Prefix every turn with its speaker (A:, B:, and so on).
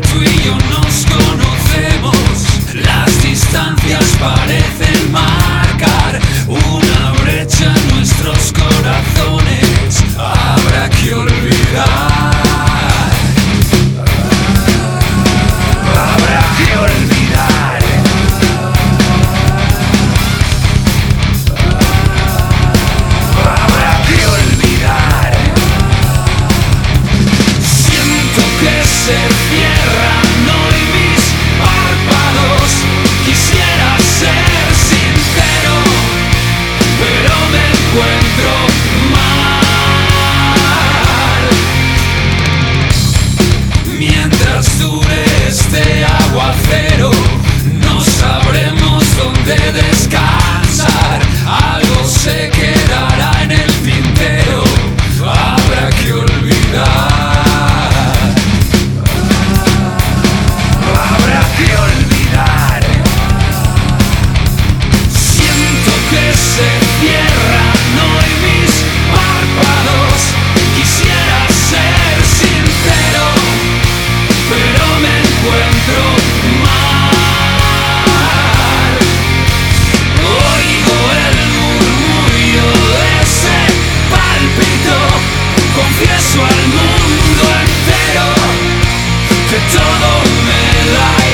A: tú y yo nos conocemos, las distancias parecen marcar una brecha en nuestros corazones. Habrá que olvidar. Se cierran hoy mis párpados. Quisiera ser sincero, pero me encuentro todo me da